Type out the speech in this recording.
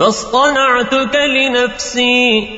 فاصطنعتك لنفسي.